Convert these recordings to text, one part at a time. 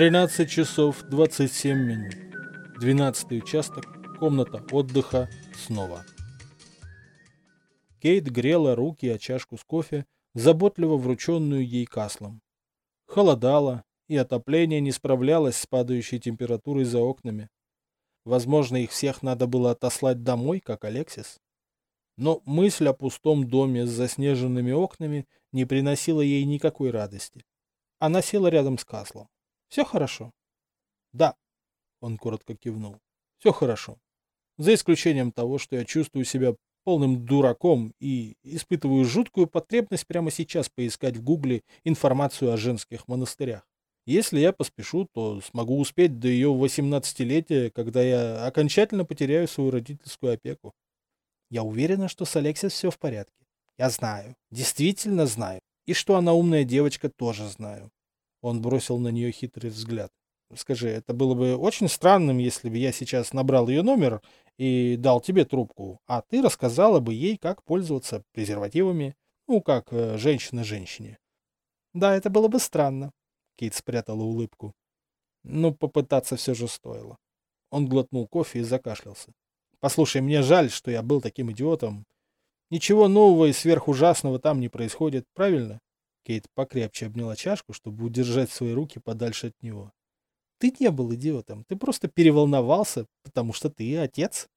13 часов 27 минут. 12 участок, комната отдыха, снова. Кейт грела руки о чашку с кофе, заботливо врученную ей каслом. Холодало, и отопление не справлялось с падающей температурой за окнами. Возможно, их всех надо было отослать домой, как Алексис. Но мысль о пустом доме с заснеженными окнами не приносила ей никакой радости. Она села рядом с Каслом. «Все хорошо?» «Да», — он коротко кивнул. «Все хорошо. За исключением того, что я чувствую себя полным дураком и испытываю жуткую потребность прямо сейчас поискать в Гугле информацию о женских монастырях. Если я поспешу, то смогу успеть до ее 18-летия, когда я окончательно потеряю свою родительскую опеку. Я уверена, что с Алексис все в порядке. Я знаю, действительно знаю. И что она умная девочка, тоже знаю. Он бросил на нее хитрый взгляд. Скажи, это было бы очень странным, если бы я сейчас набрал ее номер и дал тебе трубку, а ты рассказала бы ей, как пользоваться презервативами, ну, как э, женщина женщине. Да, это было бы странно. Кейт спрятала улыбку. Ну, попытаться все же стоило. Он глотнул кофе и закашлялся. Послушай, мне жаль, что я был таким идиотом. Ничего нового и сверхужасного там не происходит, правильно? Кейт покрепче обняла чашку, чтобы удержать свои руки подальше от него. Ты не был идиотом, ты просто переволновался, потому что ты отец.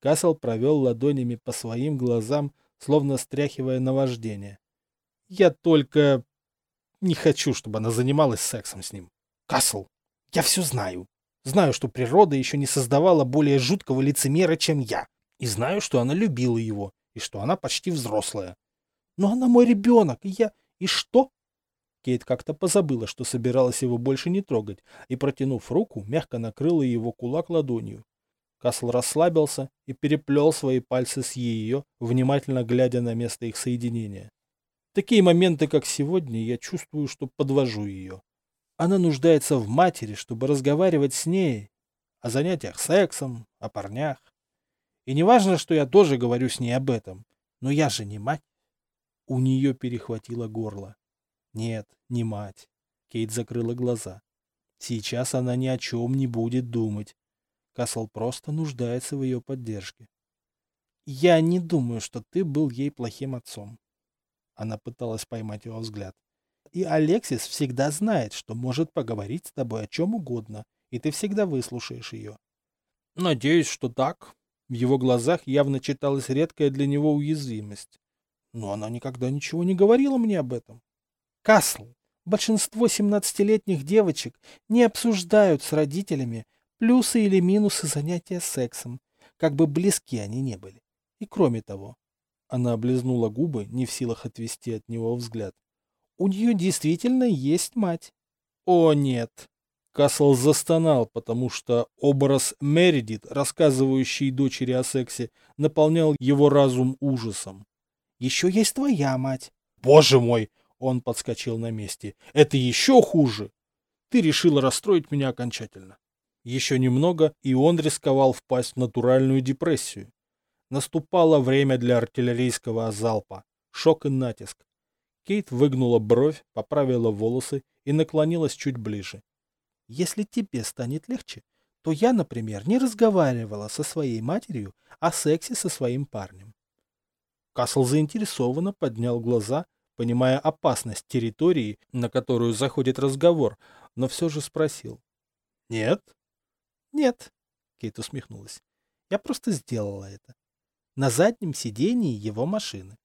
Кассел провел ладонями по своим глазам, словно стряхивая наваждение. Я только не хочу, чтобы она занималась сексом с ним. Кассел, я все знаю. Знаю, что природа еще не создавала более жуткого лицемера, чем я. И знаю, что она любила его, и что она почти взрослая. Но она мой ребенок, и я... И что? Кейт как-то позабыла, что собиралась его больше не трогать, и, протянув руку, мягко накрыла его кулак ладонью. Касл расслабился и переплел свои пальцы с ее, внимательно глядя на место их соединения. такие моменты, как сегодня, я чувствую, что подвожу ее. Она нуждается в матери, чтобы разговаривать с ней о занятиях сексом, о парнях. И не важно, что я тоже говорю с ней об этом, но я же не мать. У нее перехватило горло. Нет, не мать. Кейт закрыла глаза. Сейчас она ни о чем не будет думать. Касл просто нуждается в ее поддержке. Я не думаю, что ты был ей плохим отцом. Она пыталась поймать его взгляд. И Алексис всегда знает, что может поговорить с тобой о чем угодно, и ты всегда выслушаешь ее. Надеюсь, что так. В его глазах явно читалась редкая для него уязвимость. Но она никогда ничего не говорила мне об этом. Касл, большинство 17-летних девочек не обсуждают с родителями плюсы или минусы занятия сексом, как бы близки они не были. И кроме того, она облизнула губы, не в силах отвести от него взгляд. У нее действительно есть мать. О, нет. Касл застонал, потому что образ Мередит, рассказывающий дочери о сексе, наполнял его разум ужасом. Еще есть твоя мать. Боже мой! Он подскочил на месте. Это еще хуже! Ты решила расстроить меня окончательно. Еще немного, и он рисковал впасть в натуральную депрессию. Наступало время для артиллерийского залпа. Шок и натиск. Кейт выгнула бровь, поправила волосы и наклонилась чуть ближе. Если тебе станет легче, то я, например, не разговаривала со своей матерью о сексе со своим парнем. Касл заинтересованно поднял глаза, понимая опасность территории, на которую заходит разговор, но все же спросил. «Нет?» «Нет», — Кейт усмехнулась. «Я просто сделала это. На заднем сидении его машины».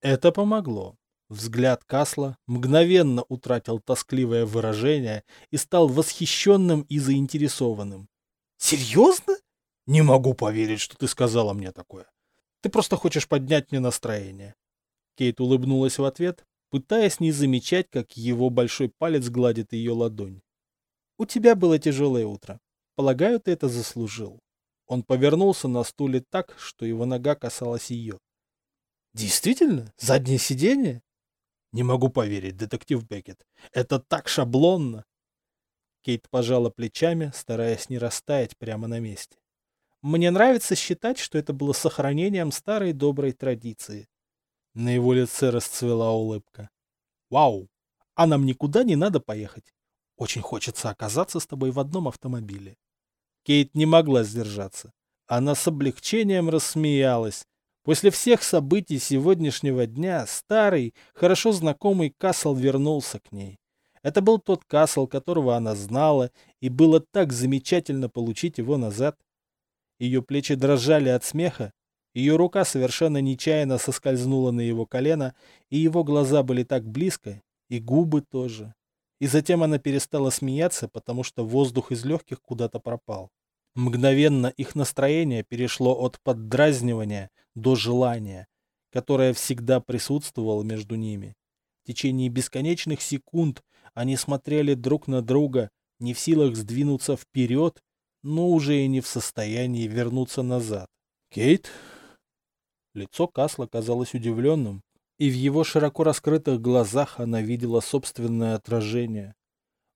Это помогло. Взгляд Касла мгновенно утратил тоскливое выражение и стал восхищенным и заинтересованным. «Серьезно? Не могу поверить, что ты сказала мне такое. Ты просто хочешь поднять мне настроение. Кейт улыбнулась в ответ, пытаясь не замечать, как его большой палец гладит ее ладонь. У тебя было тяжелое утро. Полагаю, ты это заслужил. Он повернулся на стуле так, что его нога касалась ее. Действительно? Заднее сиденье? Не могу поверить, детектив Беккет. Это так шаблонно. Кейт пожала плечами, стараясь не растаять прямо на месте. Мне нравится считать, что это было сохранением старой доброй традиции. На его лице расцвела улыбка. Вау! А нам никуда не надо поехать. Очень хочется оказаться с тобой в одном автомобиле. Кейт не могла сдержаться. Она с облегчением рассмеялась. После всех событий сегодняшнего дня старый, хорошо знакомый Касл вернулся к ней. Это был тот Касл, которого она знала, и было так замечательно получить его назад. Ее плечи дрожали от смеха, ее рука совершенно нечаянно соскользнула на его колено, и его глаза были так близко, и губы тоже. И затем она перестала смеяться, потому что воздух из легких куда-то пропал. Мгновенно их настроение перешло от поддразнивания до желания, которое всегда присутствовало между ними. В течение бесконечных секунд они смотрели друг на друга, не в силах сдвинуться вперед, но уже и не в состоянии вернуться назад. «Кейт?» Лицо Касла казалось удивленным, и в его широко раскрытых глазах она видела собственное отражение.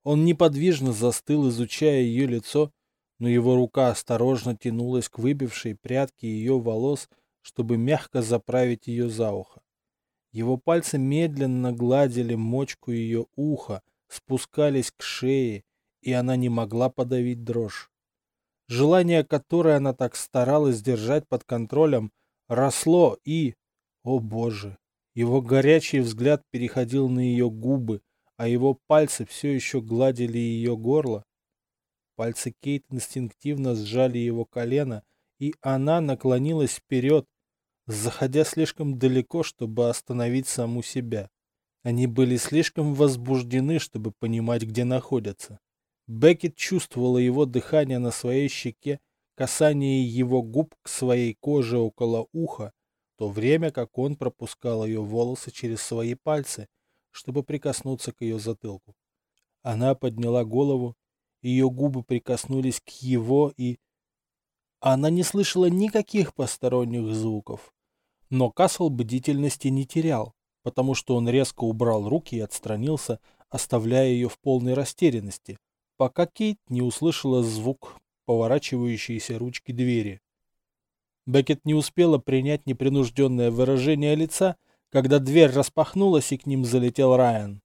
Он неподвижно застыл, изучая ее лицо, но его рука осторожно тянулась к выбившей прядке ее волос, чтобы мягко заправить ее за ухо. Его пальцы медленно гладили мочку ее уха, спускались к шее, и она не могла подавить дрожь. Желание, которое она так старалась держать под контролем, росло и... О боже! Его горячий взгляд переходил на ее губы, а его пальцы все еще гладили ее горло. Пальцы Кейт инстинктивно сжали его колено, и она наклонилась вперед, заходя слишком далеко, чтобы остановить саму себя. Они были слишком возбуждены, чтобы понимать, где находятся. Беккет чувствовала его дыхание на своей щеке, касание его губ к своей коже около уха, то время как он пропускал ее волосы через свои пальцы, чтобы прикоснуться к ее затылку. Она подняла голову ее губы прикоснулись к его, и... Она не слышала никаких посторонних звуков. Но Касл бдительности не терял, потому что он резко убрал руки и отстранился, оставляя ее в полной растерянности, пока Кейт не услышала звук поворачивающейся ручки двери. Беккет не успела принять непринужденное выражение лица, когда дверь распахнулась и к ним залетел Райан.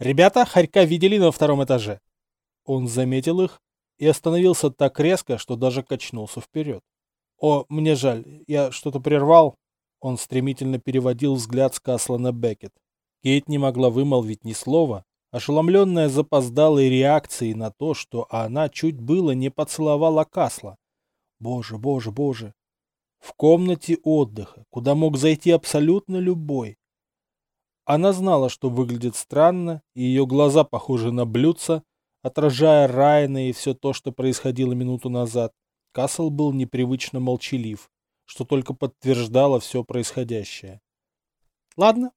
«Ребята, Харька видели на втором этаже?» Он заметил их и остановился так резко, что даже качнулся вперед. «О, мне жаль, я что-то прервал?» Он стремительно переводил взгляд с Касла на Беккет. Кейт не могла вымолвить ни слова, ошеломленная запоздалой реакцией на то, что она чуть было не поцеловала Касла. Боже, боже, боже. В комнате отдыха, куда мог зайти абсолютно любой. Она знала, что выглядит странно, и ее глаза похожи на блюдца, Отражая Райана и все то, что происходило минуту назад, Касл был непривычно молчалив, что только подтверждало все происходящее. «Ладно».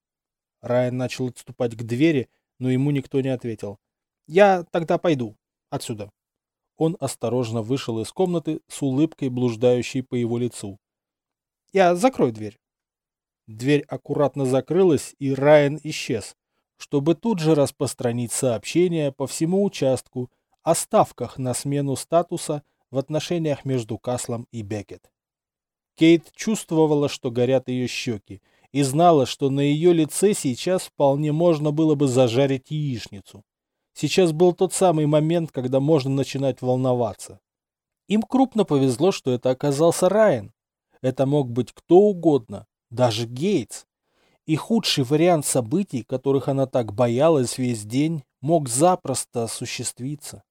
Райан начал отступать к двери, но ему никто не ответил. «Я тогда пойду. Отсюда». Он осторожно вышел из комнаты с улыбкой, блуждающей по его лицу. «Я закрою дверь». Дверь аккуратно закрылась, и Райан исчез, чтобы тут же распространить сообщение по всему участку о ставках на смену статуса в отношениях между Каслом и Беккет. Кейт чувствовала, что горят ее щеки, и знала, что на ее лице сейчас вполне можно было бы зажарить яичницу. Сейчас был тот самый момент, когда можно начинать волноваться. Им крупно повезло, что это оказался Райан. Это мог быть кто угодно, даже Гейтс. И худший вариант событий, которых она так боялась весь день, мог запросто осуществиться.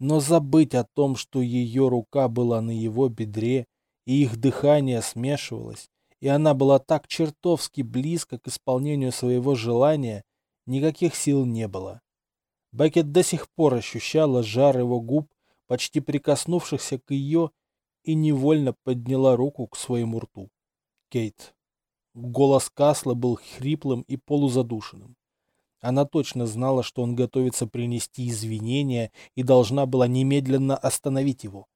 Но забыть о том, что ее рука была на его бедре, и их дыхание смешивалось, и она была так чертовски близко к исполнению своего желания, никаких сил не было. Беккет до сих пор ощущала жар его губ, почти прикоснувшихся к ее, и невольно подняла руку к своему рту. Кейт. Голос Касла был хриплым и полузадушенным. Она точно знала, что он готовится принести извинения и должна была немедленно остановить его.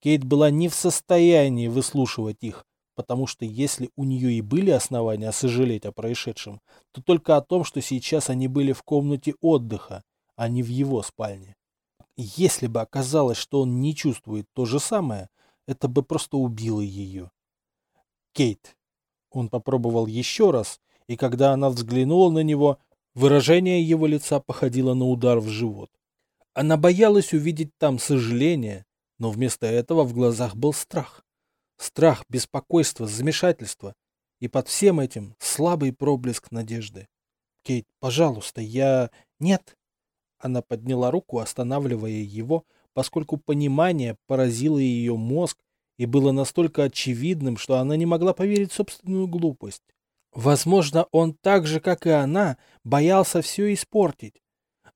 Кейт была не в состоянии выслушивать их, потому что если у нее и были основания сожалеть о происшедшем, то только о том, что сейчас они были в комнате отдыха, а не в его спальне. Если бы оказалось, что он не чувствует то же самое, это бы просто убило ее. Кейт, он попробовал еще раз, и когда она взглянула на него, Выражение его лица походило на удар в живот. Она боялась увидеть там сожаление, но вместо этого в глазах был страх. Страх, беспокойство, замешательство. И под всем этим слабый проблеск надежды. «Кейт, пожалуйста, я...» «Нет!» Она подняла руку, останавливая его, поскольку понимание поразило ее мозг и было настолько очевидным, что она не могла поверить собственную глупость. Возможно, он так же, как и она, боялся все испортить.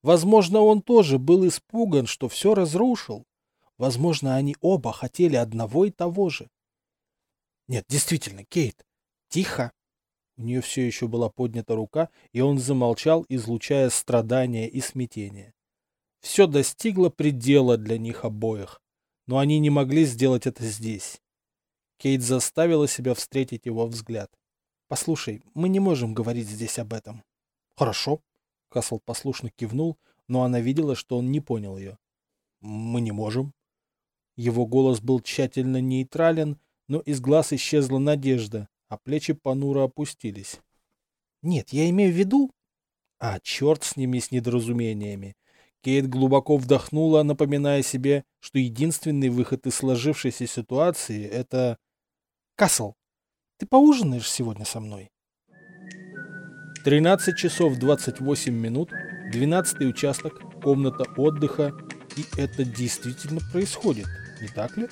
Возможно, он тоже был испуган, что все разрушил. Возможно, они оба хотели одного и того же. Нет, действительно, Кейт, тихо. У нее все еще была поднята рука, и он замолчал, излучая страдания и смятение. Все достигло предела для них обоих, но они не могли сделать это здесь. Кейт заставила себя встретить его взгляд. «Послушай, мы не можем говорить здесь об этом». «Хорошо». Касл послушно кивнул, но она видела, что он не понял ее. «Мы не можем». Его голос был тщательно нейтрален, но из глаз исчезла надежда, а плечи понуро опустились. «Нет, я имею в виду...» А, черт с ними, с недоразумениями. Кейт глубоко вдохнула, напоминая себе, что единственный выход из сложившейся ситуации — это... «Касл, ты поужинаешь сегодня со мной?» 13 часов 28 минут, 12 участок, комната отдыха, и это действительно происходит, не так ли?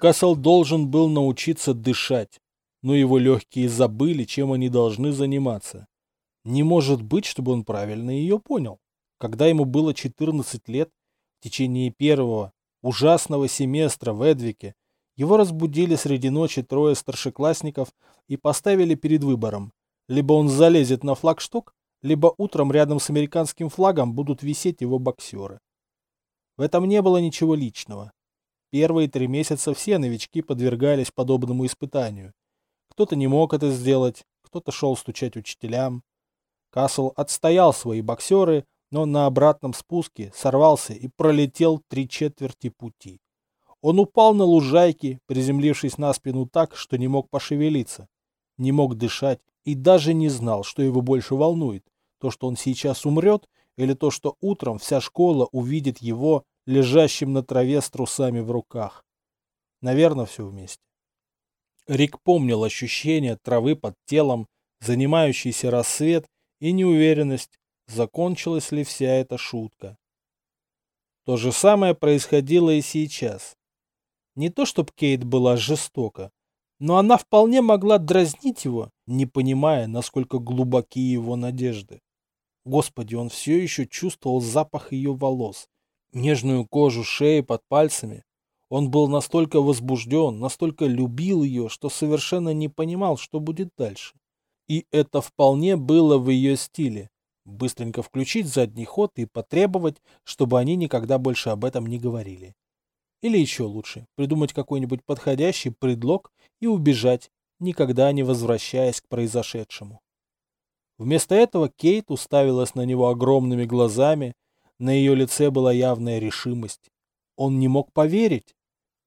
Кассел должен был научиться дышать, но его легкие забыли, чем они должны заниматься. Не может быть, чтобы он правильно ее понял. Когда ему было 14 лет, в течение первого ужасного семестра в Эдвике, его разбудили среди ночи трое старшеклассников и поставили перед выбором. Либо он залезет на флагшток, либо утром рядом с американским флагом будут висеть его боксеры. В этом не было ничего личного. Первые три месяца все новички подвергались подобному испытанию. Кто-то не мог это сделать, кто-то шел стучать учителям. Касл отстоял свои боксеры, но на обратном спуске сорвался и пролетел три четверти пути. Он упал на лужайке, приземлившись на спину так, что не мог пошевелиться, не мог дышать и даже не знал, что его больше волнует, то, что он сейчас умрет, или то, что утром вся школа увидит его лежащим на траве с трусами в руках. Наверное, все вместе. Рик помнил ощущение травы под телом, занимающийся рассвет и неуверенность, закончилась ли вся эта шутка. То же самое происходило и сейчас. Не то, чтобы Кейт была жестока, но она вполне могла дразнить его, не понимая, насколько глубоки его надежды. Господи, он все еще чувствовал запах ее волос, нежную кожу шеи под пальцами. Он был настолько возбужден, настолько любил ее, что совершенно не понимал, что будет дальше. И это вполне было в ее стиле. Быстренько включить задний ход и потребовать, чтобы они никогда больше об этом не говорили. Или еще лучше, придумать какой-нибудь подходящий предлог и убежать, никогда не возвращаясь к произошедшему. Вместо этого Кейт уставилась на него огромными глазами, на ее лице была явная решимость. Он не мог поверить.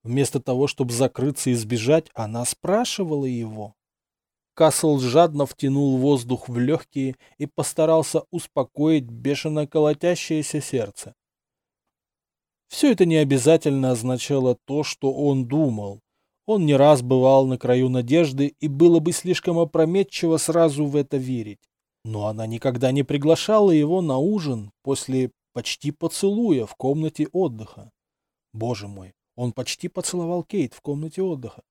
Вместо того, чтобы закрыться и сбежать, она спрашивала его. Касл жадно втянул воздух в легкие и постарался успокоить бешено колотящееся сердце. Все это не обязательно означало то, что он думал. Он не раз бывал на краю надежды, и было бы слишком опрометчиво сразу в это верить. Но она никогда не приглашала его на ужин после почти поцелуя в комнате отдыха. Боже мой, он почти поцеловал Кейт в комнате отдыха.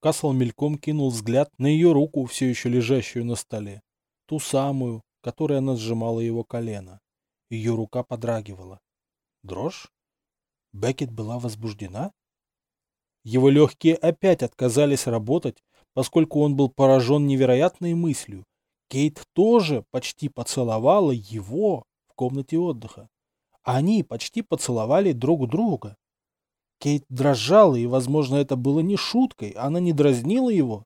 Касл мельком кинул взгляд на ее руку, все еще лежащую на столе. Ту самую, которая она сжимала его колено. Ее рука подрагивала. Дрожь? Беккет была возбуждена? Его легкие опять отказались работать, поскольку он был поражен невероятной мыслью. Кейт тоже почти поцеловала его комнате отдыха. Они почти поцеловали друг друга. Кейт дрожала, и, возможно, это было не шуткой, она не дразнила его.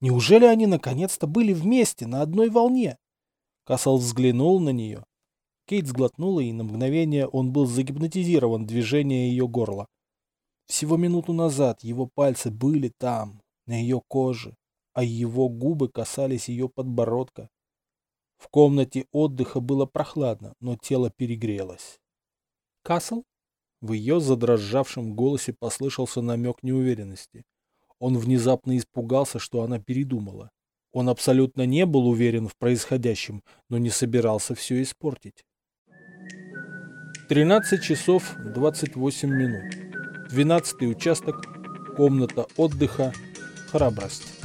Неужели они наконец-то были вместе, на одной волне? Кассел взглянул на нее. Кейт сглотнула, и на мгновение он был загипнотизирован движением ее горла. Всего минуту назад его пальцы были там, на ее коже, а его губы касались ее подбородка. В комнате отдыха было прохладно, но тело перегрелось. «Касл?» В ее задрожавшем голосе послышался намек неуверенности. Он внезапно испугался, что она передумала. Он абсолютно не был уверен в происходящем, но не собирался все испортить. 13 часов 28 минут. 12 участок. Комната отдыха. Храбрость.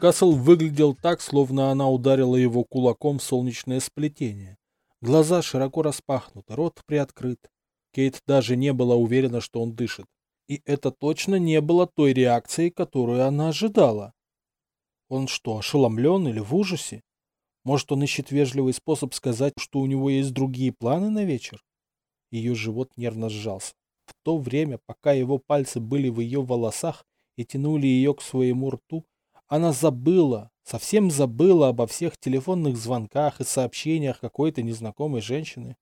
Касл выглядел так, словно она ударила его кулаком в солнечное сплетение. Глаза широко распахнуты, рот приоткрыт. Кейт даже не была уверена, что он дышит. И это точно не было той реакцией, которую она ожидала. Он что, ошеломлен или в ужасе? Может, он ищет вежливый способ сказать, что у него есть другие планы на вечер? Ее живот нервно сжался. В то время, пока его пальцы были в ее волосах и тянули ее к своему рту, она забыла, совсем забыла обо всех телефонных звонках и сообщениях какой-то незнакомой женщины.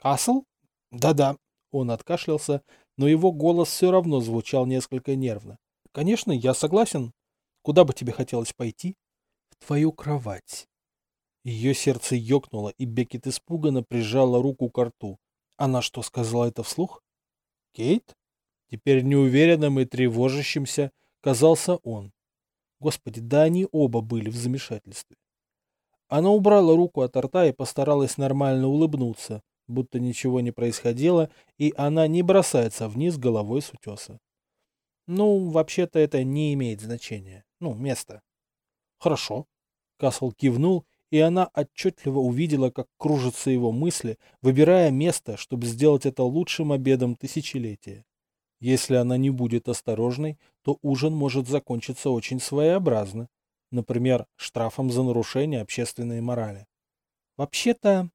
«Касл?» «Да-да». Он откашлялся, но его голос все равно звучал несколько нервно. «Конечно, я согласен. Куда бы тебе хотелось пойти?» «В твою кровать». Ее сердце ёкнуло, и Бекет испуганно прижала руку к рту. Она что, сказала это вслух? «Кейт?» Теперь неуверенным и тревожащимся казался он. Господи, да они оба были в замешательстве. Она убрала руку от рта и постаралась нормально улыбнуться, будто ничего не происходило, и она не бросается вниз головой с утеса. Ну, вообще-то это не имеет значения. Ну, место. Хорошо. Касл кивнул, и она отчетливо увидела, как кружатся его мысли, выбирая место, чтобы сделать это лучшим обедом тысячелетия. Если она не будет осторожной, то ужин может закончиться очень своеобразно. Например, штрафом за нарушение общественной морали. Вообще-то...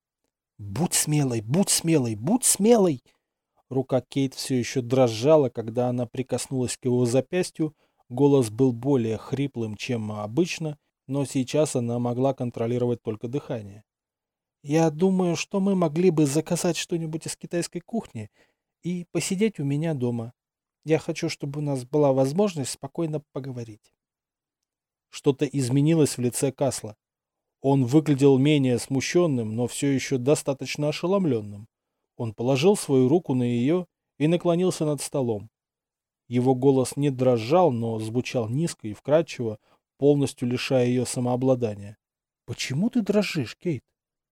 Будь смелой, будь смелой, будь смелой! Рука Кейт все еще дрожала, когда она прикоснулась к его запястью. Голос был более хриплым, чем обычно, но сейчас она могла контролировать только дыхание. «Я думаю, что мы могли бы заказать что-нибудь из китайской кухни и посидеть у меня дома. Я хочу, чтобы у нас была возможность спокойно поговорить. Что-то изменилось в лице Касла. Он выглядел менее смущенным, но все еще достаточно ошеломленным. Он положил свою руку на ее и наклонился над столом. Его голос не дрожал, но звучал низко и вкрадчиво, полностью лишая ее самообладания. «Почему ты дрожишь, Кейт?»